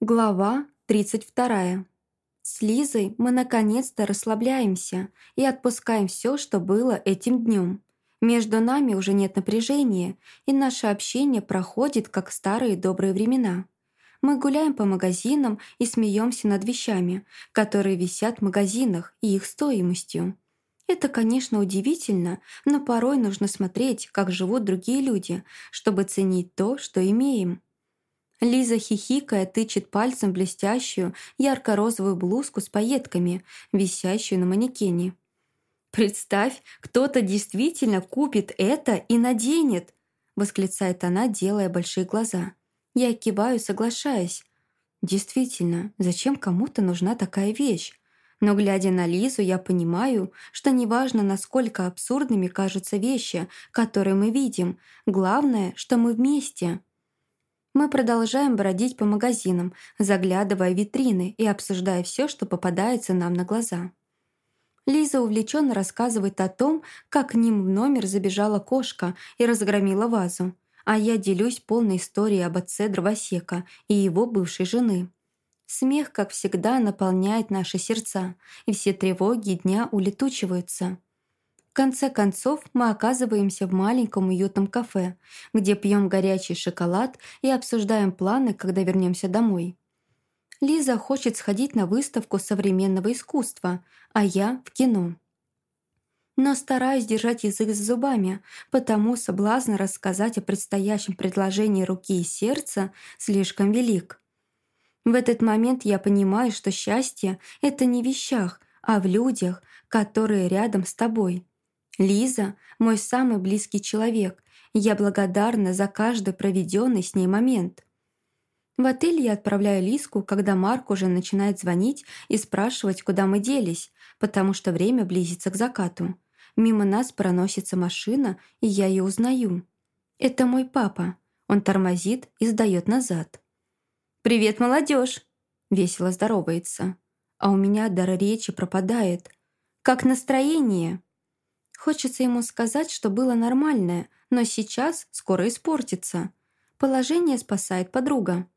Глава 32. С Лизой мы наконец-то расслабляемся и отпускаем все, что было этим днем. Между нами уже нет напряжения, и наше общение проходит, как старые добрые времена. Мы гуляем по магазинам и смеемся над вещами, которые висят в магазинах и их стоимостью. Это, конечно, удивительно, но порой нужно смотреть, как живут другие люди, чтобы ценить то, что имеем. Лиза, хихикая, тычет пальцем блестящую, ярко-розовую блузку с пайетками, висящую на манекене. «Представь, кто-то действительно купит это и наденет!» восклицает она, делая большие глаза. Я киваю, соглашаясь. Действительно, зачем кому-то нужна такая вещь? Но глядя на Лизу, я понимаю, что неважно, насколько абсурдными кажутся вещи, которые мы видим, главное, что мы вместе. Мы продолжаем бродить по магазинам, заглядывая в витрины и обсуждая все, что попадается нам на глаза. Лиза увлеченно рассказывает о том, как к ним в номер забежала кошка и разгромила вазу, а я делюсь полной историей об отце дровосека и его бывшей жены. Смех, как всегда, наполняет наши сердца, и все тревоги дня улетучиваются конце концов мы оказываемся в маленьком уютном кафе, где пьем горячий шоколад и обсуждаем планы, когда вернемся домой. Лиза хочет сходить на выставку современного искусства, а я — в кино. Но стараюсь держать язык за зубами, потому соблазн рассказать о предстоящем предложении руки и сердца слишком велик. В этот момент я понимаю, что счастье — это не в вещах, а в людях, которые рядом с тобой. Лиза — мой самый близкий человек, и я благодарна за каждый проведенный с ней момент. В отель я отправляю Лизку, когда Марк уже начинает звонить и спрашивать, куда мы делись, потому что время близится к закату. Мимо нас проносится машина, и я ее узнаю. Это мой папа. Он тормозит и сдает назад. «Привет, молодежь! весело здоровается. А у меня дар речи пропадает. «Как настроение?» Хочется ему сказать, что было нормальное, но сейчас скоро испортится. Положение спасает подруга.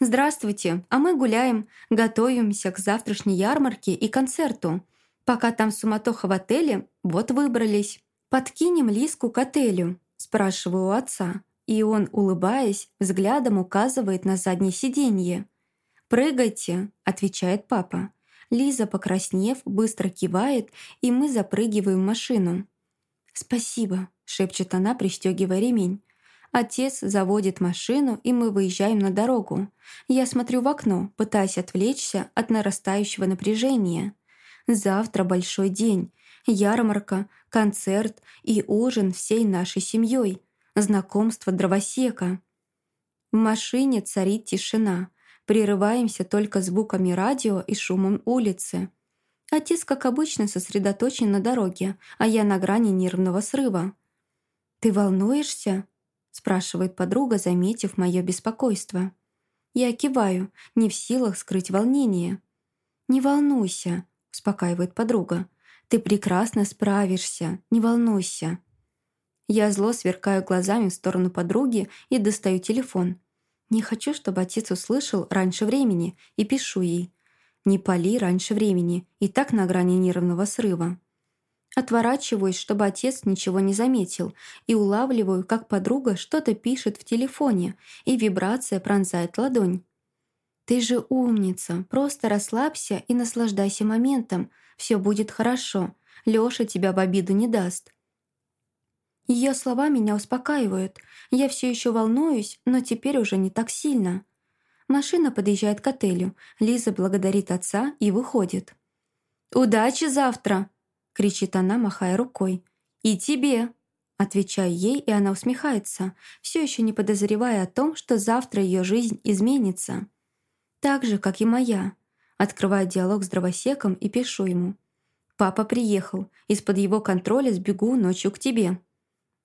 «Здравствуйте, а мы гуляем, готовимся к завтрашней ярмарке и концерту. Пока там суматоха в отеле, вот выбрались. Подкинем Лиску к отелю?» спрашиваю у отца, и он, улыбаясь, взглядом указывает на заднее сиденье. «Прыгайте», — отвечает папа. Лиза, покраснев, быстро кивает, и мы запрыгиваем в машину. «Спасибо», — шепчет она, пристегивая ремень. Отец заводит машину, и мы выезжаем на дорогу. Я смотрю в окно, пытаясь отвлечься от нарастающего напряжения. Завтра большой день. Ярмарка, концерт и ужин всей нашей семьей. Знакомство дровосека. В машине царит тишина прерываемся только звуками радио и шумом улицы. Отец, как обычно, сосредоточен на дороге, а я на грани нервного срыва. «Ты волнуешься?» — спрашивает подруга, заметив мое беспокойство. Я киваю, не в силах скрыть волнение. «Не волнуйся», — успокаивает подруга. «Ты прекрасно справишься, не волнуйся». Я зло сверкаю глазами в сторону подруги и достаю телефон. Не хочу, чтобы отец услышал раньше времени, и пишу ей. Не пали раньше времени, и так на грани нервного срыва. Отворачиваюсь, чтобы отец ничего не заметил, и улавливаю, как подруга что-то пишет в телефоне, и вибрация пронзает ладонь. «Ты же умница, просто расслабься и наслаждайся моментом. Все будет хорошо. Лёша тебя в обиду не даст. Ее слова меня успокаивают. Я все еще волнуюсь, но теперь уже не так сильно. Машина подъезжает к отелю. Лиза благодарит отца и выходит. «Удачи завтра!» — кричит она, махая рукой. «И тебе!» Отвечаю ей, и она усмехается, все еще не подозревая о том, что завтра ее жизнь изменится. Так же, как и моя. Открываю диалог с дровосеком и пишу ему. «Папа приехал. Из-под его контроля сбегу ночью к тебе».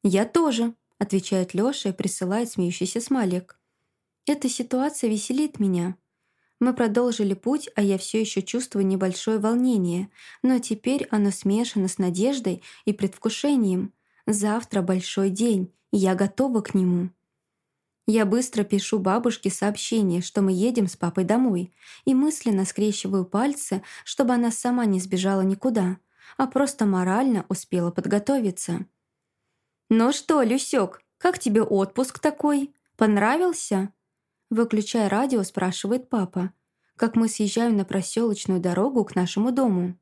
«Я тоже», — отвечает Лёша и присылает смеющийся смайлик. «Эта ситуация веселит меня. Мы продолжили путь, а я все еще чувствую небольшое волнение, но теперь оно смешано с надеждой и предвкушением. Завтра большой день, и я готова к нему». Я быстро пишу бабушке сообщение, что мы едем с папой домой, и мысленно скрещиваю пальцы, чтобы она сама не сбежала никуда, а просто морально успела подготовиться. «Ну что, Люсёк, как тебе отпуск такой? Понравился?» Выключая радио, спрашивает папа, как мы съезжаем на проселочную дорогу к нашему дому.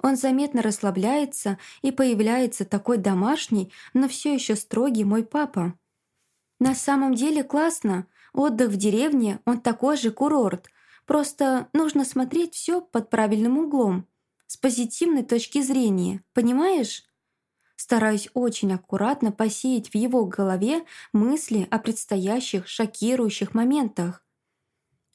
Он заметно расслабляется и появляется такой домашний, но все еще строгий мой папа. На самом деле классно. Отдых в деревне, он такой же курорт. Просто нужно смотреть все под правильным углом, с позитивной точки зрения, понимаешь? Стараюсь очень аккуратно посеять в его голове мысли о предстоящих шокирующих моментах.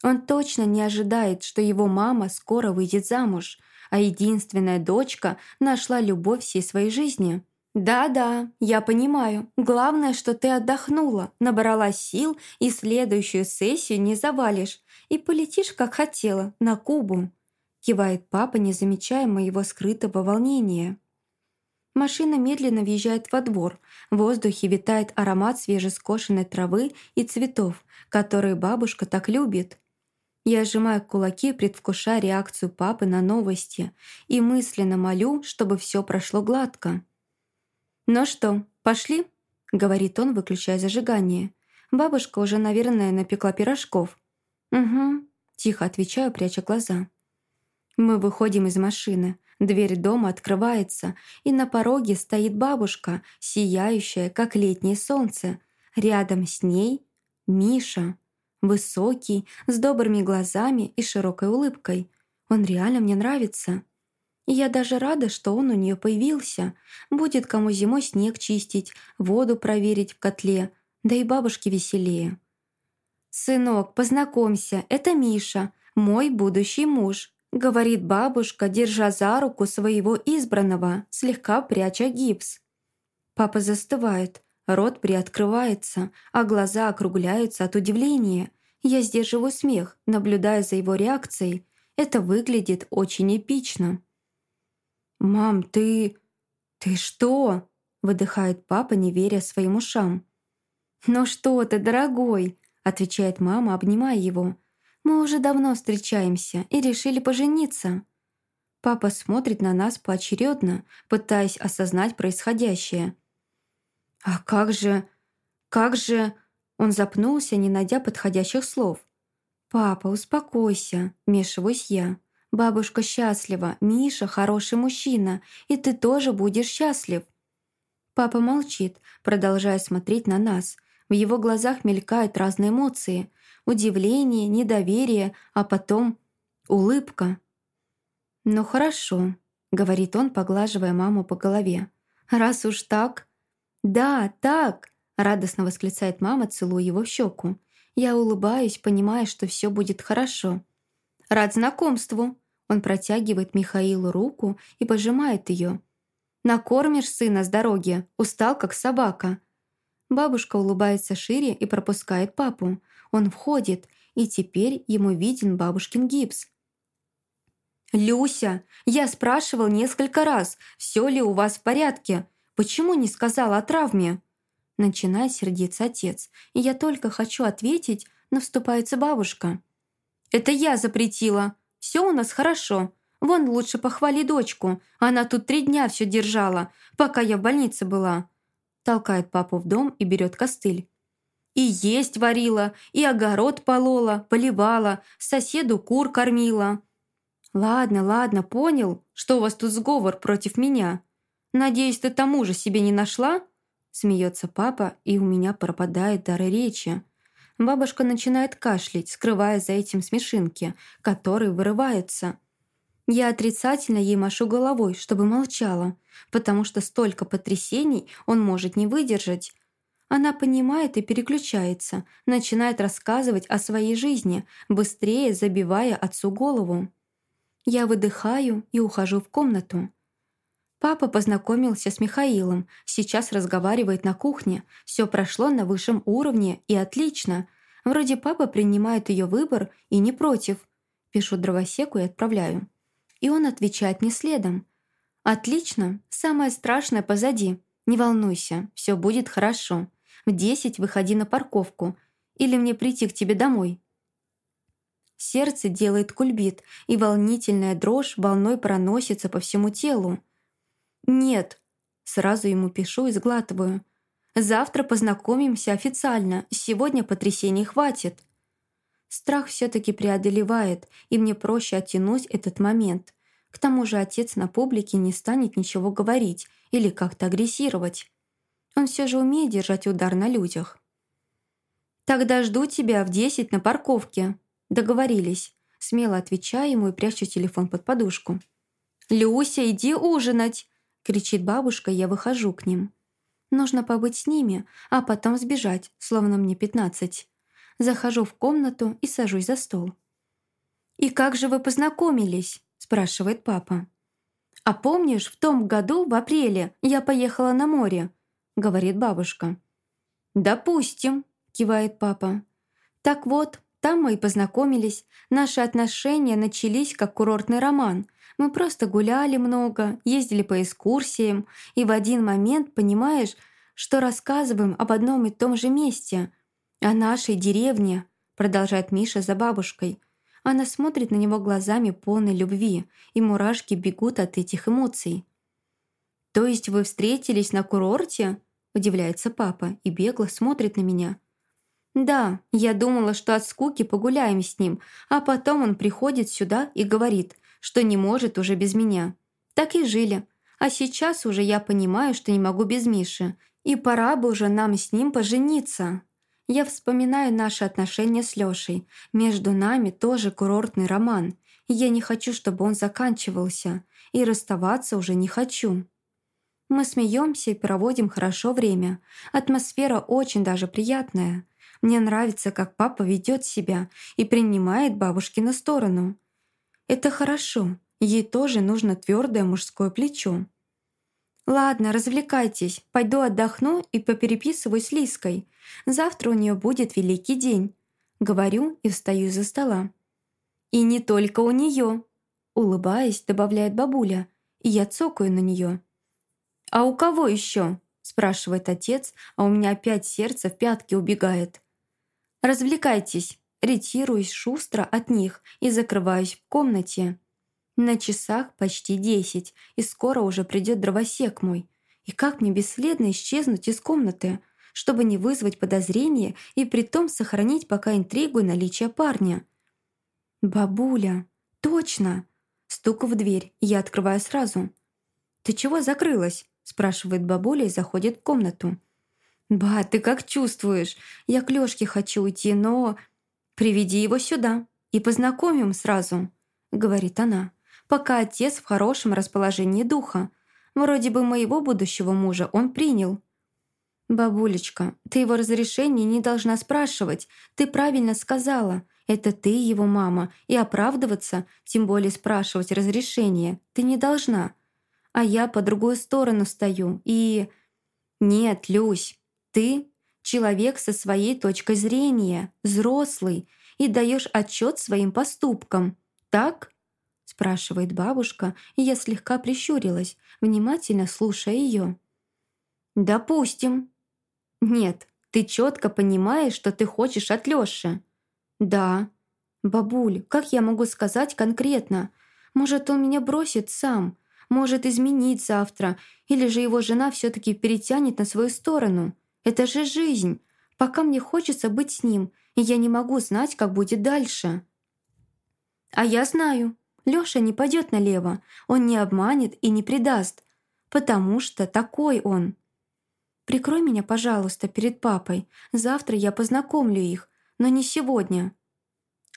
Он точно не ожидает, что его мама скоро выйдет замуж, а единственная дочка нашла любовь всей своей жизни. «Да-да, я понимаю. Главное, что ты отдохнула, набрала сил и следующую сессию не завалишь и полетишь, как хотела, на Кубу», кивает папа, не замечая моего скрытого волнения. Машина медленно въезжает во двор. В воздухе витает аромат свежескошенной травы и цветов, которые бабушка так любит. Я сжимаю кулаки, предвкушая реакцию папы на новости, и мысленно молю, чтобы все прошло гладко. «Ну что, пошли?» — говорит он, выключая зажигание. Бабушка уже, наверное, напекла пирожков. «Угу», — тихо отвечаю, пряча глаза. Мы выходим из машины. Дверь дома открывается, и на пороге стоит бабушка, сияющая, как летнее солнце. Рядом с ней — Миша. Высокий, с добрыми глазами и широкой улыбкой. Он реально мне нравится. И я даже рада, что он у нее появился. Будет кому зимой снег чистить, воду проверить в котле, да и бабушке веселее. «Сынок, познакомься, это Миша, мой будущий муж», говорит бабушка, держа за руку своего избранного, слегка пряча гипс. Папа застывает, рот приоткрывается, а глаза округляются от удивления. Я сдерживаю смех, наблюдая за его реакцией. Это выглядит очень эпично. «Мам, ты... ты что?» — выдыхает папа, не веря своим ушам. «Ну что ты, дорогой?» — отвечает мама, обнимая его. «Мы уже давно встречаемся и решили пожениться». Папа смотрит на нас поочередно, пытаясь осознать происходящее. «А как же... как же...» Он запнулся, не найдя подходящих слов. «Папа, успокойся», — вмешиваюсь я. Бабушка счастлива, Миша хороший мужчина, и ты тоже будешь счастлив». Папа молчит, продолжая смотреть на нас. В его глазах мелькают разные эмоции. Удивление, недоверие, а потом улыбка. «Ну хорошо», — говорит он, поглаживая маму по голове. «Раз уж так...» «Да, так!» — радостно восклицает мама, целуя его в щеку. Я улыбаюсь, понимая, что все будет хорошо. «Рад знакомству!» Он протягивает Михаилу руку и пожимает ее. «Накормишь сына с дороги, устал как собака». Бабушка улыбается шире и пропускает папу. Он входит, и теперь ему виден бабушкин гипс. «Люся, я спрашивал несколько раз, все ли у вас в порядке. Почему не сказала о травме?» Начинает сердиться отец, и я только хочу ответить, но вступается бабушка. «Это я запретила. Все у нас хорошо. Вон лучше похвали дочку. Она тут три дня все держала, пока я в больнице была». Толкает папу в дом и берет костыль. И есть варила, и огород полола, поливала, соседу кур кормила. Ладно, ладно, понял, что у вас тут сговор против меня. Надеюсь, ты тому же себе не нашла? Смеется папа, и у меня пропадает дар речи. Бабушка начинает кашлять, скрывая за этим смешинки, которые вырываются. Я отрицательно ей машу головой, чтобы молчала, потому что столько потрясений он может не выдержать. Она понимает и переключается, начинает рассказывать о своей жизни, быстрее забивая отцу голову. Я выдыхаю и ухожу в комнату. Папа познакомился с Михаилом, сейчас разговаривает на кухне. Все прошло на высшем уровне и отлично. Вроде папа принимает ее выбор и не против. Пишу дровосеку и отправляю. И он отвечает мне следом. «Отлично, самое страшное позади. Не волнуйся, все будет хорошо. В десять выходи на парковку. Или мне прийти к тебе домой?» Сердце делает кульбит, и волнительная дрожь волной проносится по всему телу. «Нет», — сразу ему пишу и сглатываю. «Завтра познакомимся официально, сегодня потрясений хватит». Страх все-таки преодолевает, и мне проще оттянуть этот момент. К тому же отец на публике не станет ничего говорить или как-то агрессировать. Он все же умеет держать удар на людях. «Тогда жду тебя в десять на парковке», «Договорились». Смело отвечаю ему и прячу телефон под подушку. «Люся, иди ужинать!» — кричит бабушка, я выхожу к ним. Нужно побыть с ними, а потом сбежать, словно мне пятнадцать. Захожу в комнату и сажусь за стол. «И как же вы познакомились?» — спрашивает папа. «А помнишь, в том году, в апреле, я поехала на море?» — говорит бабушка. «Допустим», — кивает папа. «Так вот, там мы и познакомились. Наши отношения начались как курортный роман. Мы просто гуляли много, ездили по экскурсиям, и в один момент понимаешь, что рассказываем об одном и том же месте. О нашей деревне, продолжает Миша за бабушкой. Она смотрит на него глазами полной любви, и мурашки бегут от этих эмоций. «То есть вы встретились на курорте?» – удивляется папа и бегло смотрит на меня – «Да, я думала, что от скуки погуляем с ним, а потом он приходит сюда и говорит, что не может уже без меня. Так и жили. А сейчас уже я понимаю, что не могу без Миши, и пора бы уже нам с ним пожениться». Я вспоминаю наши отношения с Лёшей. Между нами тоже курортный роман. Я не хочу, чтобы он заканчивался, и расставаться уже не хочу. Мы смеемся и проводим хорошо время. Атмосфера очень даже приятная. Мне нравится, как папа ведет себя и принимает бабушкину сторону. Это хорошо, ей тоже нужно твердое мужское плечо. «Ладно, развлекайтесь, пойду отдохну и попереписываю с Лиской. Завтра у нее будет великий день», — говорю и встаю из-за стола. «И не только у нее», — улыбаясь, добавляет бабуля, и я цокаю на нее. «А у кого еще?» — спрашивает отец, а у меня опять сердце в пятки убегает. «Развлекайтесь!» Ретируюсь шустро от них и закрываюсь в комнате. На часах почти десять, и скоро уже придет дровосек мой. И как мне бесследно исчезнуть из комнаты, чтобы не вызвать подозрения и притом сохранить пока интригу и наличие парня? «Бабуля! Точно!» Стук в дверь, я открываю сразу. «Ты чего закрылась?» спрашивает бабуля и заходит в комнату. «Ба, ты как чувствуешь? Я к Лёшке хочу уйти, но...» «Приведи его сюда и познакомим сразу», — говорит она, «пока отец в хорошем расположении духа. Вроде бы моего будущего мужа он принял». «Бабулечка, ты его разрешение не должна спрашивать. Ты правильно сказала. Это ты его мама, и оправдываться, тем более спрашивать разрешение, ты не должна. А я по другую сторону стою, и...» «Нет, Люсь, ты — человек со своей точкой зрения, взрослый, и даешь отчет своим поступкам. Так?» — спрашивает бабушка, и я слегка прищурилась, внимательно слушая ее. «Допустим». «Нет, ты четко понимаешь, что ты хочешь от Лёши». «Да». «Бабуль, как я могу сказать конкретно? Может, он меня бросит сам, может изменить завтра, или же его жена все таки перетянет на свою сторону. Это же жизнь. Пока мне хочется быть с ним, и я не могу знать, как будет дальше. А я знаю. Лёша не пойдет налево. Он не обманет и не предаст. Потому что такой он. Прикрой меня, пожалуйста, перед папой. Завтра я познакомлю их, но не сегодня.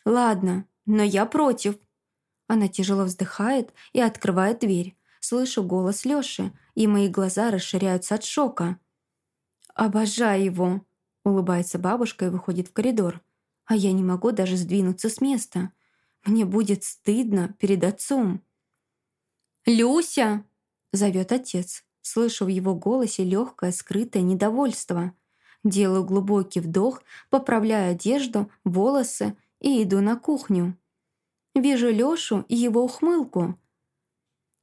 Ладно, но я против. Она тяжело вздыхает и открывает дверь. Слышу голос Лёши, и мои глаза расширяются от шока. «Обожаю его!» — улыбается бабушка и выходит в коридор. А я не могу даже сдвинуться с места. Мне будет стыдно перед отцом. «Люся!» — зовет отец. Слышу в его голосе легкое скрытое недовольство. Делаю глубокий вдох, поправляю одежду, волосы и иду на кухню. Вижу Лёшу и его ухмылку.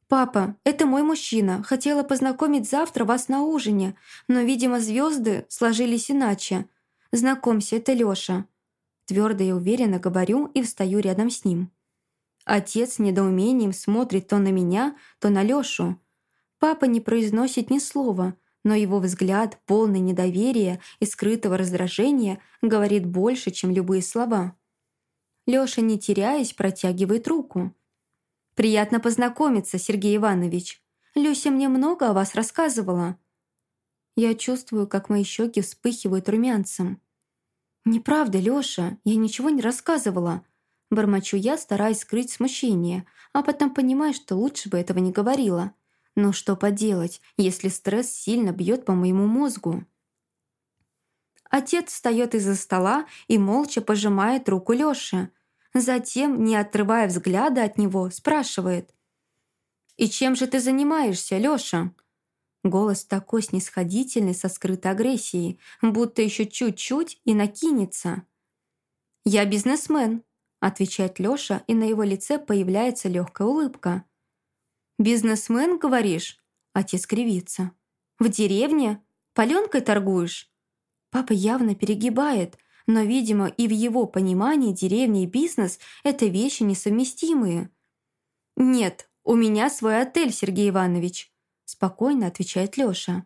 «Папа, это мой мужчина. Хотела познакомить завтра вас на ужине, но, видимо, звезды сложились иначе. Знакомься, это Лёша». Твердо и уверенно говорю и встаю рядом с ним. Отец с недоумением смотрит то на меня, то на Лёшу. Папа не произносит ни слова, но его взгляд, полный недоверия и скрытого раздражения, говорит больше, чем любые слова. Лёша, не теряясь, протягивает руку. «Приятно познакомиться, Сергей Иванович. Люся мне много о вас рассказывала». Я чувствую, как мои щеки вспыхивают румянцем. «Неправда, Лёша, я ничего не рассказывала». Бормочу я, стараясь скрыть смущение, а потом понимаю, что лучше бы этого не говорила. Но что поделать, если стресс сильно бьет по моему мозгу? Отец встает из-за стола и молча пожимает руку Лёши, Затем, не отрывая взгляда от него, спрашивает. «И чем же ты занимаешься, Лёша?» Голос такой снисходительный со скрытой агрессией, будто еще чуть-чуть и накинется. «Я бизнесмен», — отвечает Лёша, и на его лице появляется легкая улыбка. «Бизнесмен, говоришь?» — отец кривится. «В деревне? Паленкой торгуешь?» Папа явно перегибает — но, видимо, и в его понимании деревня и бизнес – это вещи несовместимые. «Нет, у меня свой отель, Сергей Иванович», – спокойно отвечает Лёша.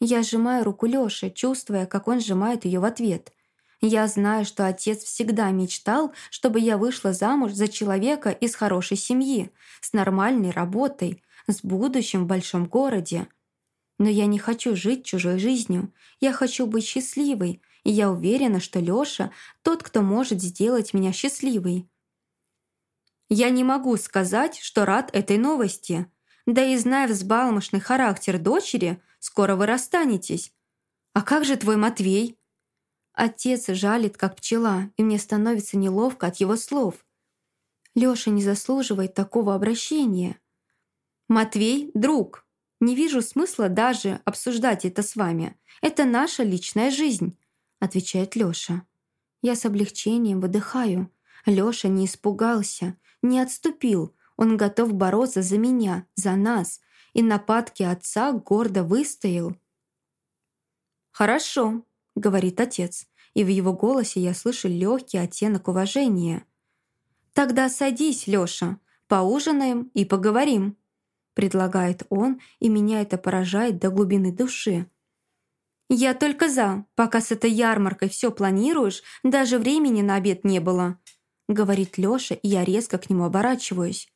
Я сжимаю руку Лёши, чувствуя, как он сжимает ее в ответ. Я знаю, что отец всегда мечтал, чтобы я вышла замуж за человека из хорошей семьи, с нормальной работой, с будущим в большом городе. Но я не хочу жить чужой жизнью. Я хочу быть счастливой, и я уверена, что Лёша — тот, кто может сделать меня счастливой. Я не могу сказать, что рад этой новости. Да и зная взбалмошный характер дочери, скоро вы расстанетесь. А как же твой Матвей? Отец жалит, как пчела, и мне становится неловко от его слов. Лёша не заслуживает такого обращения. Матвей — друг. Не вижу смысла даже обсуждать это с вами. Это наша личная жизнь отвечает Лёша. Я с облегчением выдыхаю. Лёша не испугался, не отступил. Он готов бороться за меня, за нас. И нападки отца гордо выстоял. «Хорошо», — говорит отец, и в его голосе я слышу легкий оттенок уважения. «Тогда садись, Лёша, поужинаем и поговорим», — предлагает он, и меня это поражает до глубины души. «Я только за. Пока с этой ярмаркой все планируешь, даже времени на обед не было», — говорит Лёша, и я резко к нему оборачиваюсь.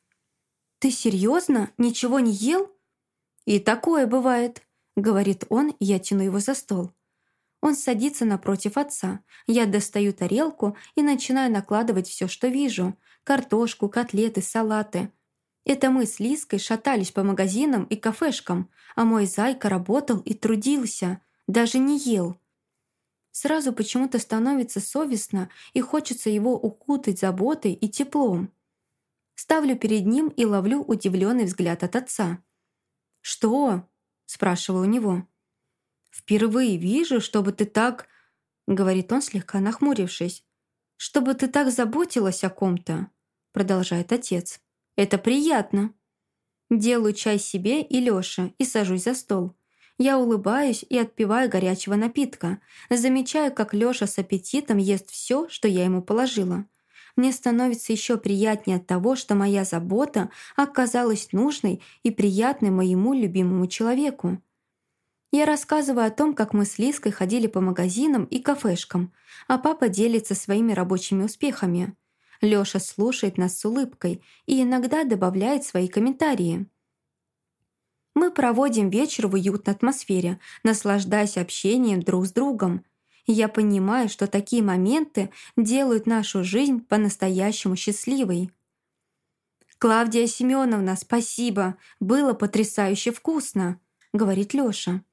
«Ты серьезно? Ничего не ел?» «И такое бывает», — говорит он, я тяну его за стол. Он садится напротив отца. Я достаю тарелку и начинаю накладывать все, что вижу. Картошку, котлеты, салаты. Это мы с Лиской шатались по магазинам и кафешкам, а мой зайка работал и трудился даже не ел. Сразу почему-то становится совестно и хочется его укутать заботой и теплом. Ставлю перед ним и ловлю удивленный взгляд от отца. «Что?» – спрашиваю у него. «Впервые вижу, чтобы ты так...» – говорит он, слегка нахмурившись. «Чтобы ты так заботилась о ком-то», – продолжает отец. «Это приятно». Делаю чай себе и Лёше и сажусь за стол. Я улыбаюсь и отпиваю горячего напитка. Замечаю, как Лёша с аппетитом ест все, что я ему положила. Мне становится еще приятнее от того, что моя забота оказалась нужной и приятной моему любимому человеку. Я рассказываю о том, как мы с Лиской ходили по магазинам и кафешкам, а папа делится своими рабочими успехами. Лёша слушает нас с улыбкой и иногда добавляет свои комментарии. Мы проводим вечер в уютной атмосфере, наслаждаясь общением друг с другом. Я понимаю, что такие моменты делают нашу жизнь по-настоящему счастливой. «Клавдия Семеновна, спасибо! Было потрясающе вкусно!» — говорит Лёша.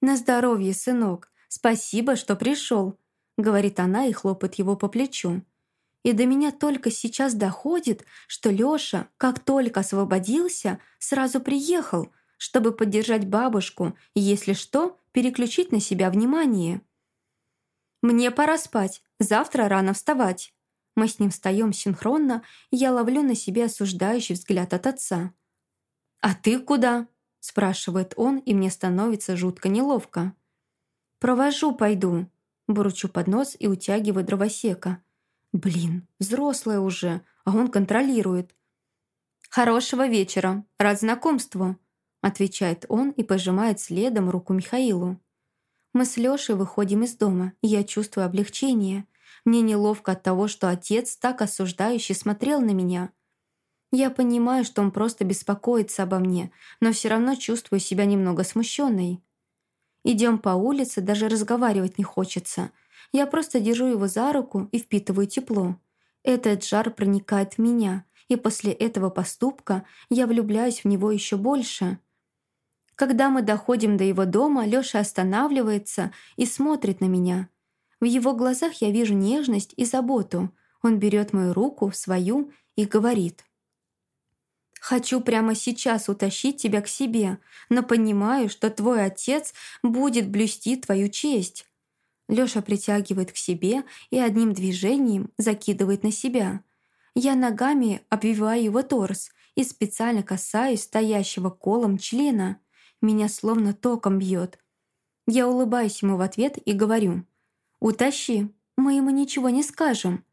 «На здоровье, сынок! Спасибо, что пришел!» — говорит она и хлопает его по плечу. И до меня только сейчас доходит, что Лёша, как только освободился, сразу приехал — чтобы поддержать бабушку и, если что, переключить на себя внимание. «Мне пора спать, завтра рано вставать». Мы с ним встаем синхронно, и я ловлю на себе осуждающий взгляд от отца. «А ты куда?» – спрашивает он, и мне становится жутко неловко. «Провожу пойду», – бурчу под нос и утягиваю дровосека. «Блин, взрослая уже, а он контролирует». «Хорошего вечера, рад знакомству», – отвечает он и пожимает следом руку Михаилу. Мы с Лёшей выходим из дома, и я чувствую облегчение. Мне неловко от того, что отец так осуждающе смотрел на меня – я понимаю, что он просто беспокоится обо мне, но все равно чувствую себя немного смущенной. Идем по улице, даже разговаривать не хочется. Я просто держу его за руку и впитываю тепло. Этот жар проникает в меня, и после этого поступка я влюбляюсь в него еще больше. Когда мы доходим до его дома, Лёша останавливается и смотрит на меня. В его глазах я вижу нежность и заботу. Он берет мою руку свою и говорит – Хочу прямо сейчас утащить тебя к себе, но понимаю, что твой отец будет блюсти твою честь». Лёша притягивает к себе и одним движением закидывает на себя. Я ногами обвиваю его торс и специально касаюсь стоящего колом члена. Меня словно током бьет. Я улыбаюсь ему в ответ и говорю «Утащи, мы ему ничего не скажем».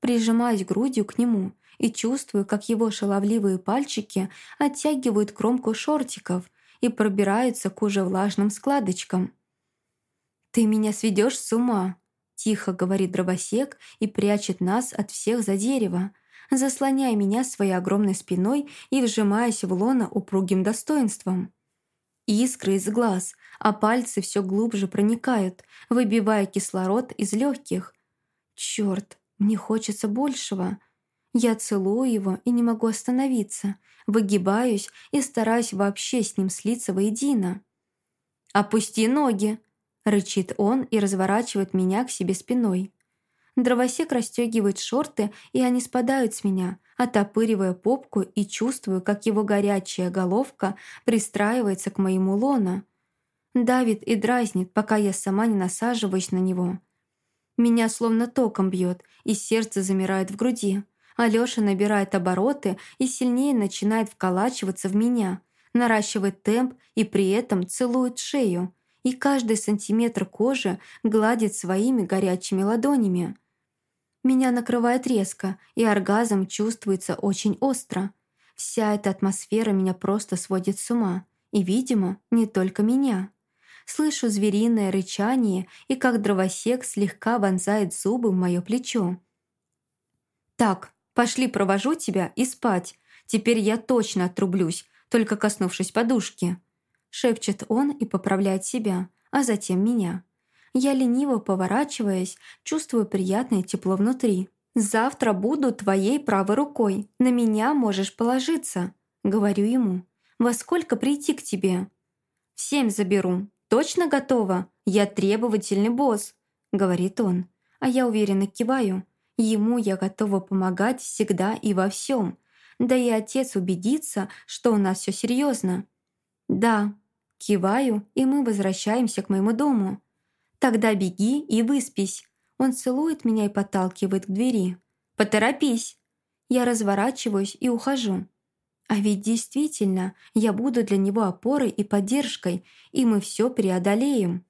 Прижимаюсь грудью к нему и чувствую, как его шаловливые пальчики оттягивают кромку шортиков и пробираются к уже влажным складочкам. «Ты меня сведешь с ума!» — тихо говорит дровосек и прячет нас от всех за дерево, заслоняя меня своей огромной спиной и вжимаясь в лона упругим достоинством. Искры из глаз, а пальцы все глубже проникают, выбивая кислород из легких. Черт, мне хочется большего, я целую его и не могу остановиться, выгибаюсь и стараюсь вообще с ним слиться воедино. «Опусти ноги!» — рычит он и разворачивает меня к себе спиной. Дровосек расстегивает шорты, и они спадают с меня, отопыривая попку и чувствую, как его горячая головка пристраивается к моему лону. Давит и дразнит, пока я сама не насаживаюсь на него. Меня словно током бьет, и сердце замирает в груди. Алёша набирает обороты и сильнее начинает вколачиваться в меня, наращивает темп и при этом целует шею, и каждый сантиметр кожи гладит своими горячими ладонями. Меня накрывает резко, и оргазм чувствуется очень остро. Вся эта атмосфера меня просто сводит с ума. И, видимо, не только меня. Слышу звериное рычание и как дровосек слегка вонзает зубы в мое плечо. «Так, Пошли, провожу тебя и спать. Теперь я точно отрублюсь, только коснувшись подушки». Шепчет он и поправляет себя, а затем меня. Я лениво поворачиваясь, чувствую приятное тепло внутри. «Завтра буду твоей правой рукой. На меня можешь положиться», — говорю ему. «Во сколько прийти к тебе?» «В семь заберу. Точно готова? Я требовательный босс», — говорит он. А я уверенно киваю. Ему я готова помогать всегда и во всем. Да и отец убедится, что у нас все серьезно. Да, киваю, и мы возвращаемся к моему дому. Тогда беги и выспись. Он целует меня и подталкивает к двери. Поторопись. Я разворачиваюсь и ухожу. А ведь действительно, я буду для него опорой и поддержкой, и мы все преодолеем.